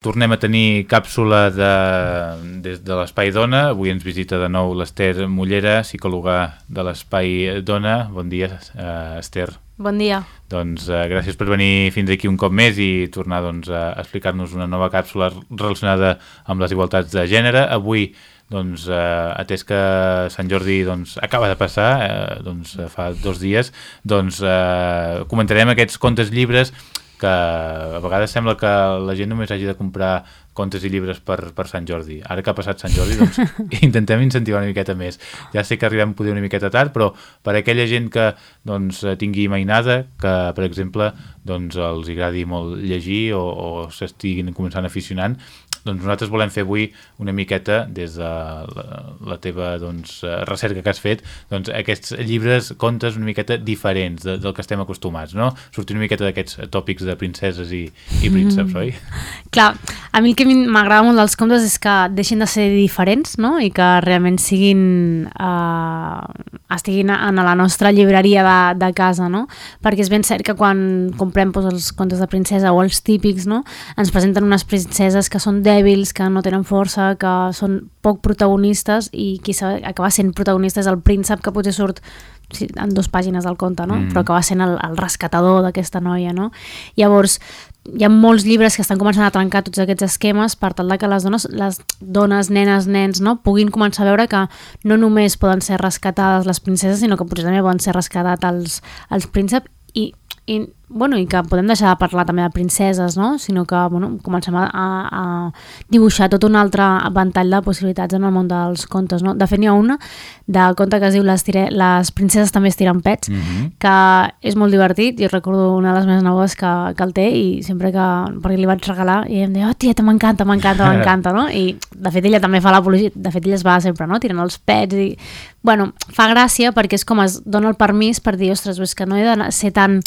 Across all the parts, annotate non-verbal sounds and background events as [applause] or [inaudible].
Tornem a tenir càpsula de, des de l'Espai Dona. Avui ens visita de nou l'Ester Mollera, psicòloga de l'Espai Dona. Bon dia, uh, Esther. Bon dia. Doncs uh, gràcies per venir fins aquí un cop més i tornar doncs, a explicar-nos una nova càpsula relacionada amb les igualtats de gènere. Avui doncs, eh, atès que Sant Jordi doncs, acaba de passar, eh, doncs, fa dos dies, doncs, eh, comentarem aquests contes llibres que a vegades sembla que la gent només hagi de comprar contes i llibres per, per Sant Jordi. Ara que ha passat Sant Jordi, doncs [laughs] intentem incentivar una miqueta més. Ja sé que arribem poder una miqueta tard, però per aquella gent que doncs, tingui mainada, que per exemple doncs, els agradi molt llegir o, o s'estiguin començant aficionant, doncs nosaltres volem fer avui una miqueta, des de la, la teva doncs, recerca que has fet, doncs aquests llibres, contes una miqueta diferents de, del que estem acostumats, no? Sortir una miqueta d'aquests tòpics de princeses i, i prínceps, mm. oi? Clar, a mi el que m'agrada molt dels contes és que deixin de ser diferents, no? I que realment siguin... Eh, estiguin en la nostra llibreria de, de casa, no? Perquè és ben cert que quan comprem doncs, els contes de princesa o els típics, no? Ens presenten unes princeses que són dèbils, que no tenen força, que són poc protagonistes i qui acaba sent protagonista és el príncep que potser surt en dues pàgines del conte, no? Mm. però que va sent el, el rescatador d'aquesta noia. No? Llavors, hi ha molts llibres que estan començant a trencar tots aquests esquemes per tal que les dones, les dones, nenes, nens, no, puguin començar a veure que no només poden ser rescatades les princeses, sinó que potser també poden ser rescatats els, els prínceps i, i bueno, i que podem deixar de parlar també de princeses, no? sinó que bueno, comencem a, a dibuixar tot un altre ventall de possibilitats en el món dels contes. No? De fet, n'hi ha una de conte que es diu Les, tire... les princeses també es tiren pets, mm -hmm. que és molt divertit, i recordo una de les meves nebodes que, que el té i sempre que, perquè li vaig regalar i em deia, oh tia, m'encanta, m'encanta, m'encanta, no? I de fet ella també fa l'apologia, de fet ella es va sempre, no?, tirant els pets i... Bueno, fa gràcia perquè és com es dona el permís per dir, ostres, és que no he de ser tan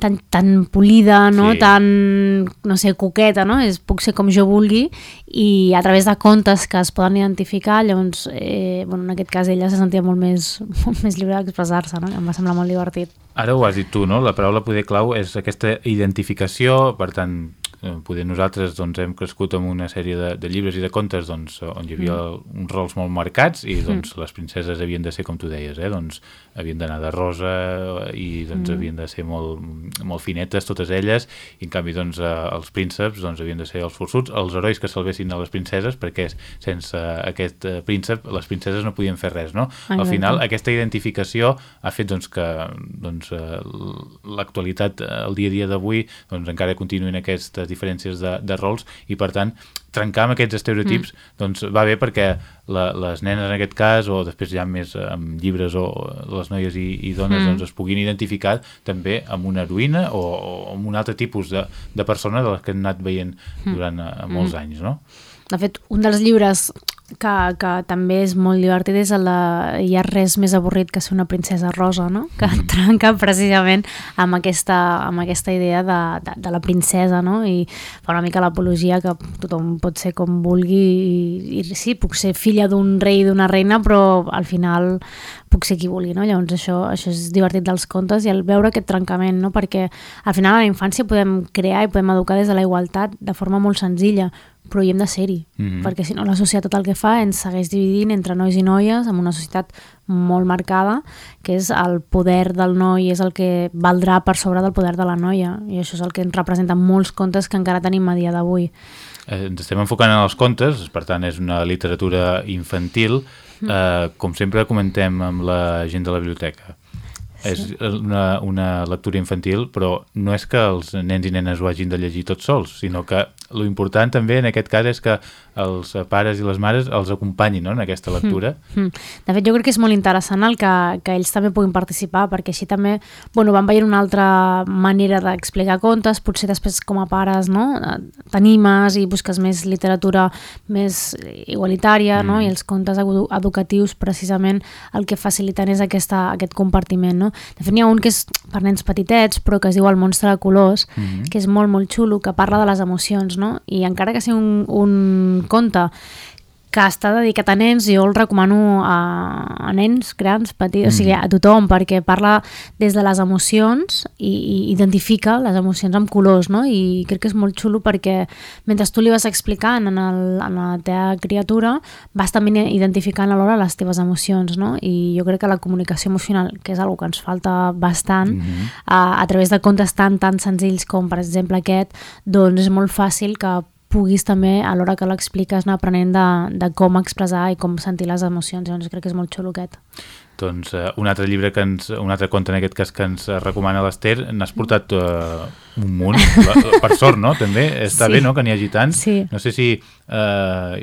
tan, tan polida, no? Sí. tan, no sé, coqueta, no? És, puc ser com jo vulgui i a través de contes que es poden identificar, llavors, eh, bueno, en aquest cas ella se sentia molt més, [laughs] molt més lliure d'expressar-se, no? em va semblar molt divertit. Ara ho has dit tu, no? La paraula poder clau és aquesta identificació, per tant, eh, poder nosaltres doncs, hem crescut amb una sèrie de, de llibres i de contes doncs, on hi havia mm. uns rols molt marcats i doncs, mm. les princeses havien de ser com tu deies, eh? doncs, havien d'anar de rosa i doncs, mm. havien de ser molt, molt finetes totes elles i en canvi doncs, eh, els prínceps doncs, havien de ser els forçuts, els herois que salvessin a les princeses perquè sense aquest eh, príncep les princeses no podien fer res. No? Al final aquesta identificació ha fet doncs, que doncs, eh, l'actualitat, el dia a dia d'avui doncs, encara continuïn aquestes diferències de, de rols i per tant trencar amb aquests estereotips mm. doncs va bé perquè la, les nenes en aquest cas o després ja més amb llibres o les noies i, i dones mm. doncs es puguin identificar també amb una heroïna o, o amb un altre tipus de, de persona de les que hem anat veient mm. durant mm. molts mm. anys, no? De fet, un dels llibres que, que també és molt divertit és el de hi ha res més avorrit que ser una princesa rosa, no? que mm. trenca precisament amb aquesta, amb aquesta idea de, de, de la princesa no? i fa una mica l'apologia que tothom pot ser com vulgui i, i sí, puc ser filla d'un rei i d'una reina però al final puc ser qui vulgui, no? Llavors això, això és divertit dels contes i el veure aquest trencament, no? Perquè al final a la infància podem crear i podem educar des de la igualtat de forma molt senzilla, però hi hem de ser-hi, mm -hmm. perquè si no la societat el que fa ens segueix dividint entre nois i noies amb una societat molt marcada, que és el poder del noi és el que valdrà per sobre del poder de la noia, i això és el que ens representa molts contes que encara tenim a dia d'avui. Eh, ens estem enfocant en els contes, per tant és una literatura infantil, mm. eh, com sempre comentem amb la gent de la biblioteca és una, una lectura infantil, però no és que els nens i nenes ho hagin de llegir tots sols, sinó que lo important també en aquest cas és que els pares i les mares els acompanyin no, en aquesta hmm. lectura. Mm. Mm. De fet, jo crec que és molt interessant el que, que ells també puguin participar, perquè així també bueno, van veient una altra manera d'explicar contes, potser després com a pares no? t'animes i busques més literatura més igualitària, mm. no? i els contes educatius precisament el que faciliten és aquesta, aquest compartiment. No? De fet, n'hi ha un que és per nens petitets, però que es diu El monstre de colors, mm -hmm. que és molt, molt xulo, que parla de les emocions, no? I encara que sigui un, un conte que està dedicat a nens, jo el recomano a, a nens grans, petits, mm. o sigui, a tothom, perquè parla des de les emocions i, i identifica les emocions amb colors, no? I crec que és molt xulo perquè mentre tu li vas explicant en, el, en la teva criatura, vas també identificant alhora les teves emocions, no? I jo crec que la comunicació emocional, que és una que ens falta bastant, mm -hmm. a, a través de contes tan, tan senzills com, per exemple, aquest, doncs és molt fàcil que puguis també, a l'hora que l'expliques, anar aprenent de, de com expressar i com sentir les emocions. Llavors crec que és molt xulo aquest. Doncs uh, un altre llibre, que ens, un altre conte en aquest cas que ens recomana l'Ester, n'has portat uh, un munt, per sort, no? També està sí. bé, no?, que n'hi hagi tants. Sí. No sé si uh,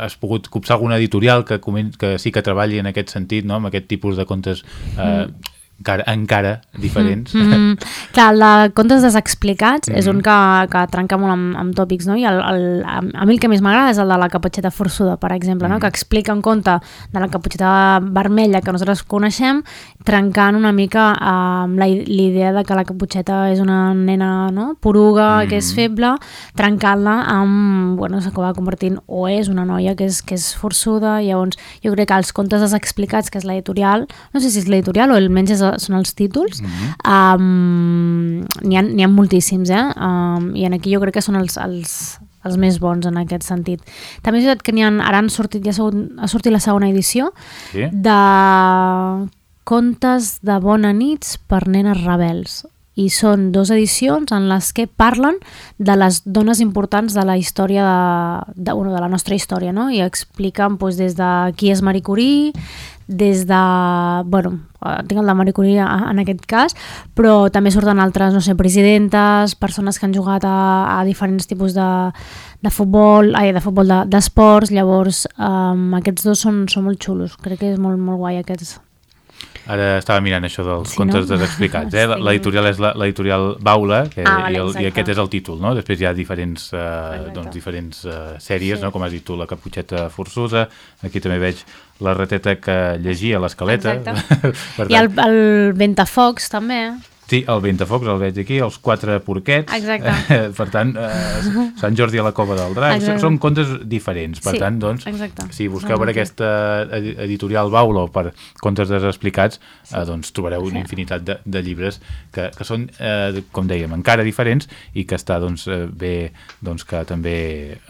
has pogut copsar alguna editorial que, que sí que treballi en aquest sentit, no?, amb aquest tipus de contes uh, mm encara, encara diferents. Mm -hmm. [laughs] Clar, el de contes desexplicats mm -hmm. és un que, que trenca molt amb, amb tòpics, no? I el, el, a mi el que més m'agrada és el de la caputxeta forçuda, per exemple, no? Mm -hmm. que explica un conte de la caputxeta vermella que nosaltres coneixem, trencant una mica amb la idea de que la caputxeta és una nena no? poruga, mm -hmm. que és feble, trencant-la amb, bueno, s'acaba convertint, o és una noia que és, que és forçuda, llavors jo crec que els contes desexplicats, que és l'editorial, no sé si és l'editorial o almenys és són els títols. Mm -hmm. um, N'hi ha, ha moltíssims, eh? Um, I en aquí jo crec que són els, els, els més bons en aquest sentit. També és veritat que n'hi ha, ara han sortit, ja ha sortit la segona edició sí? de contes de bona nits per nenes rebels i són dues edicions en les que parlen de les dones importants de la història de, de, bueno, de la nostra història no? i expliquen doncs, des de qui és Marie Curie des de, bueno, tinc el de Marie Curie en aquest cas, però també surten altres, no sé, presidentes, persones que han jugat a, a diferents tipus de, de futbol, ai, de futbol, d'esports, de, llavors um, aquests dos són, són molt xulos, crec que és molt, molt guai aquests. Ara estava mirant això dels sí, contes no? desexplicats. Eh? [laughs] L'editorial és l'editorial Baula, que, ah, vale, i, el, i aquest és el títol. No? Després hi ha diferents, uh, doncs, diferents uh, sèries, sí. no? com has dit tu, La caputxeta forçosa, aquí també veig La rateta que llegia l'escaleta. [laughs] I el, el Ventafocs també. Sí, el Ventafocs el veig aquí, els quatre porquets. Exacte. Eh, per tant, eh, Sant Jordi a la Cova del Drac. Exacte. Són contes diferents. Per sí, tant, doncs, exacte. si busqueu per aquesta editorial Baula o per contes desexplicats, sí. eh, doncs trobareu una infinitat de, de llibres que, que són, eh, com dèiem, encara diferents i que està doncs, eh, bé doncs, que també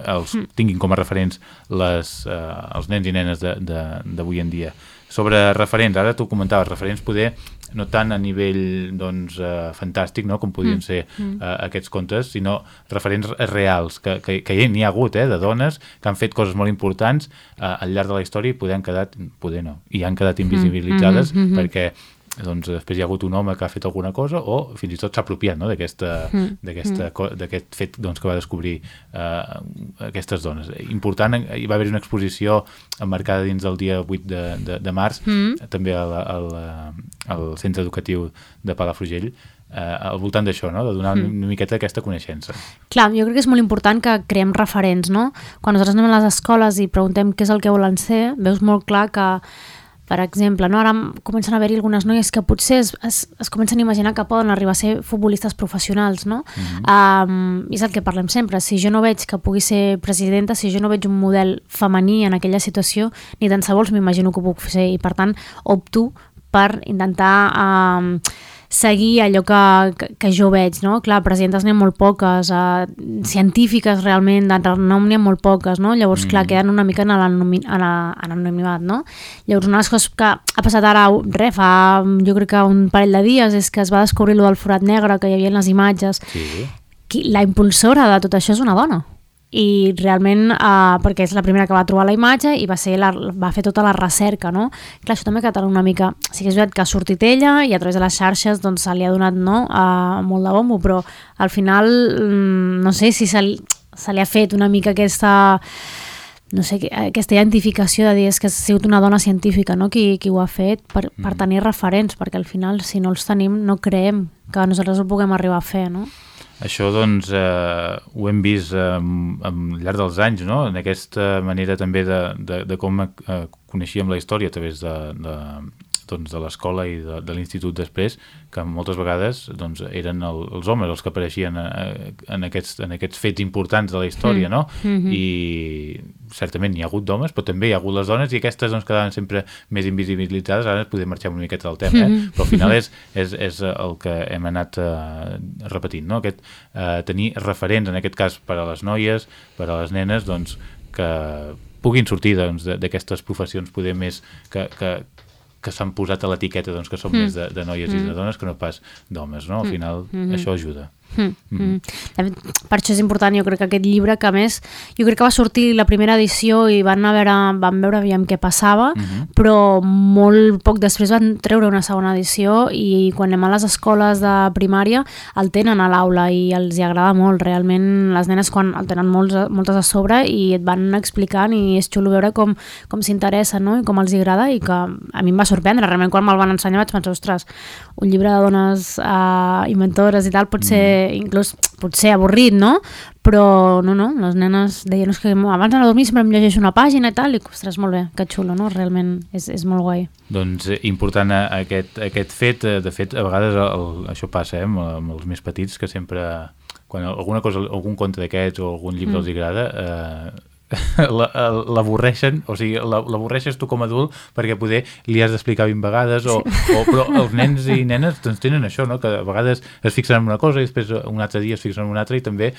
els mm. tinguin com a referents les, eh, els nens i nenes d'avui en dia sobre referents, ara tu comentaves referents poder no tant a nivell doncs, uh, fantàstic, no? com podien mm. ser uh, aquests contes, sinó referents reals, que, que, que n'hi ha hagut, eh, de dones que han fet coses molt importants uh, al llarg de la història i poder han quedat, poder no, i han quedat mm. invisibilitzades mm -hmm. perquè doncs després hi ha hagut un home que ha fet alguna cosa o fins i tot s'ha apropiat no? d'aquest mm. mm. fet doncs, que va descobrir uh, aquestes dones. Important, hi va haver una exposició emmarcada dins del dia 8 de, de, de març, mm. també al, al, al centre educatiu de Palafrugell, eh, al voltant d'això, no? de donar mm. una miqueta aquesta coneixença. Clar, jo crec que és molt important que creem referents, no? Quan nosaltres anem a les escoles i preguntem què és el que volen ser, veus molt clar que per exemple, no? ara comencen a haver-hi algunes noies que potser es, es, es comencen a imaginar que poden arribar a ser futbolistes professionals, no? Mm -hmm. um, és el que parlem sempre. Si jo no veig que pugui ser presidenta, si jo no veig un model femení en aquella situació, ni tan sols m'imagino que ho puc fer i, per tant, opto per intentar... Um, seguir allò que, que, que jo veig, no? Clar, presidentes n'hi ha molt poques, uh, científiques realment, de renom n'hi ha molt poques, no? Llavors, mm. clar, queden una mica en l'anonimat, no? Llavors, una de les coses que ha passat ara, re, fa jo crec que un parell de dies, és que es va descobrir lo del forat negre que hi havia en les imatges. Sí. La impulsora de tot això és una dona i realment, uh, perquè és la primera que va trobar la imatge i va, ser la, va fer tota la recerca, no? Clar, això també ha quedat una mica... Sí que és veritat que ha sortit ella i a través de les xarxes doncs, se li ha donat no, uh, molt de bombo, però al final mm, no sé si se li, se li ha fet una mica aquesta no sé, aquesta identificació de dir és que ha sigut una dona científica no? qui, qui ho ha fet per, per mm. tenir referents, perquè al final si no els tenim no creem que nosaltres ho puguem arribar a fer, no? Això doncs eh, ho hem vist eh, al llarg dels anys, no? en aquesta manera també de, de, de com eh, coneixíem la història a través de, de, doncs, de l'escola i de, de l'institut després, que moltes vegades doncs, eren el, els homes els que apareixien a, a, en, aquests, en aquests fets importants de la història, mm. no? Mm -hmm. I certament hi ha hagut d'homes, però també hi ha hagut les dones i aquestes doncs, quedaven sempre més invisibilitzades, ara podem marxar una miqueta del tema, eh? Mm -hmm. però al final és, és, és el que hem anat eh, repetint, no? Aquest, eh, tenir referents, en aquest cas per a les noies, per a les nenes, doncs, que puguin sortir doncs, d'aquestes doncs, professions poder més que, que, que s'han posat a l'etiqueta doncs, que són mm. més de, de noies mm. i de dones que no pas d'homes, no? Al mm. final mm -hmm. això ajuda. Mm, mm. Mm. Per això és important, jo crec que aquest llibre, que més, jo crec que va sortir la primera edició i van, a veure, van veure aviam què passava, mm -hmm. però molt poc després van treure una segona edició i quan anem a les escoles de primària el tenen a l'aula i els hi agrada molt, realment les nenes quan el tenen molts, moltes a sobre i et van explicant i és xulo veure com, com s'interessen no? i com els hi agrada i que a mi em va sorprendre, realment quan me'l van ensenyar vaig pensar, ostres, un llibre de dones uh, inventores i tal pot ser inclús potser avorrit, no? Però no, no, les nenes deien que abans d'anar a dormir sempre em llegeixo una pàgina i tal, i ostres, molt bé, que xulo, no? Realment és, és molt guai. Doncs eh, important eh, aquest, aquest fet, eh, de fet, a vegades el, això passa eh, amb, amb els més petits, que sempre, quan alguna cosa, algun conte d'aquests o algun llibre mm. els agrada, eh, [laughs] l'avorreixen, o sigui, l'avorreixes tu com a adult perquè poder li has d'explicar 20 vegades o, sí. o, però els nens i nenes doncs tenen això, no? que a vegades es fixen en una cosa i després un altre dia es fixen en una altra i també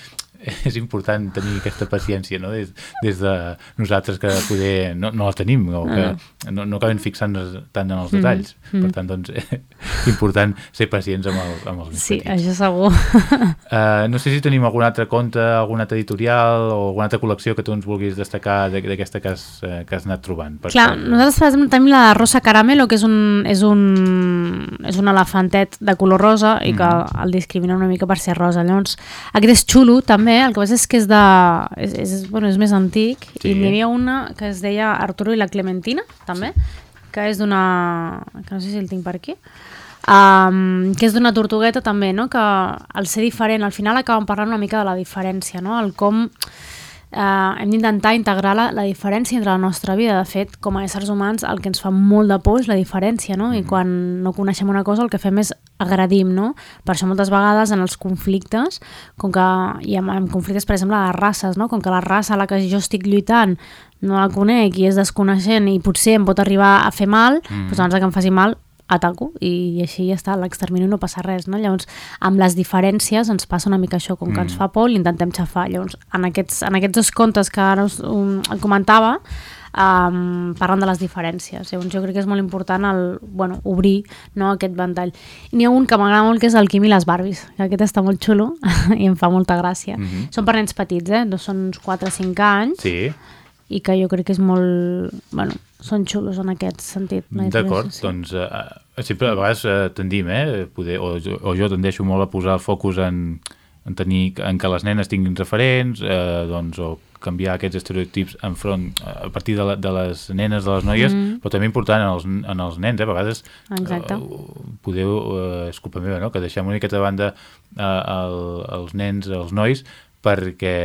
[laughs] és important tenir aquesta paciència no? des, des de nosaltres que poder no, no la tenim o que ah. no, no acabem fixant-nos tant en els mm, detalls mm. per tant doncs és [laughs] important ser pacients amb, el, amb els més sí, petits això segur uh, [laughs] no sé si tenim algun altre conte algun altre editorial o alguna altra col·lecció que tu ens vulguis destacar d'aquesta que, has, eh, que has anat trobant per clar, que... nosaltres per exemple tenim la Rosa Caramelo que és un, és un, és un elefantet de color rosa i mm. que el discrimina una mica per ser rosa llavors aquest és xulo també el que passa és que és de... És, és, bueno, és més antic sí. i n'hi havia una que es deia Arturo i la Clementina, també, que és d'una... que no sé si el tinc per aquí, um, que és d'una tortugueta també, no? que al ser diferent, al final acaben parlant una mica de la diferència, no? el com eh, hem d'intentar integrar la, la diferència entre la nostra vida. De fet, com a éssers humans, el que ens fa molt de por és la diferència, no? I mm-hmm. quan no coneixem una cosa, el que fem és agradim, no? Per això moltes vegades en els conflictes, com que hi ha en conflictes, per exemple, de races, no? Com que la raça a la que jo estic lluitant no la conec i és desconeixent i potser em pot arribar a fer mal, mm. doncs abans que em faci mal ataco i així ja està, l'extermino no passa res, no? Llavors, amb les diferències ens passa una mica això, com que mm. ens fa por l'intentem xafar. Llavors, en aquests, en aquests dos contes que ara us um, comentava, um, parlant de les diferències. Llavors, jo crec que és molt important el, bueno, obrir no, aquest ventall. N'hi ha un que m'agrada molt, que és el Quim i les Barbies, que aquest està molt xulo [laughs] i em fa molta gràcia. Mm -hmm. Són per nens petits, eh? No són uns 4 o 5 anys. Sí i que jo crec que és molt... Bueno, són xulos en aquest sentit. D'acord, sí. doncs uh, sempre a vegades uh, tendim, eh, poder, o, o jo tendeixo molt a posar el focus en, en, tenir, en que les nenes tinguin referents, eh, doncs, o canviar aquests estereotips enfront, a partir de, la, de les nenes, de les noies, mm. però també important en els, en els nens, eh? a vegades Exacte. Uh, podeu, uh, és culpa meva, no? que deixem una miqueta de banda uh, el, els nens, els nois, perquè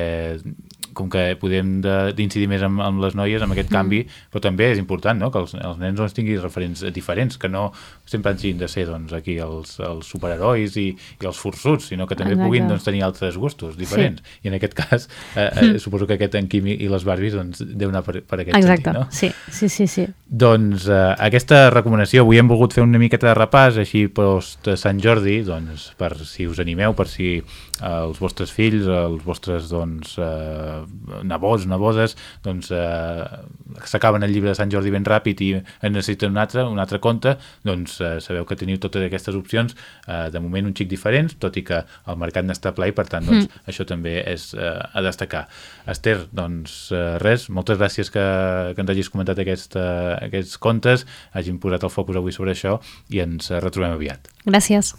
com que podem d'incidir més amb, amb les noies amb aquest mm. canvi, però també és important no? que els, els nens doncs, tinguin referents diferents, que no sempre hagin de ser doncs, aquí els, els superherois i, i els forçuts, sinó que també Exacte. puguin doncs, tenir altres gustos diferents. Sí. I en aquest cas, eh, eh, mm. suposo que aquest en Quim i les Barbies doncs, deu anar per, per aquest Exacte. sentit, no? Sí, sí, sí. sí. Doncs eh, aquesta recomanació, avui hem volgut fer una miqueta de repàs, així post Sant Jordi, doncs, per si us animeu, per si eh, els vostres fills, els vostres doncs, eh, nebots, nebodes, doncs eh, s'acaben el llibre de Sant Jordi ben ràpid i en necessiten un altre, un altre conte, doncs eh, sabeu que teniu totes aquestes opcions, eh, de moment un xic diferents, tot i que el mercat n'està ple i per tant doncs, mm. això també és eh, a destacar. Esther, doncs eh, res, moltes gràcies que, que ens hagis comentat aquest, eh, aquests contes, hagin posat el focus avui sobre això i ens retrobem aviat. Gràcies.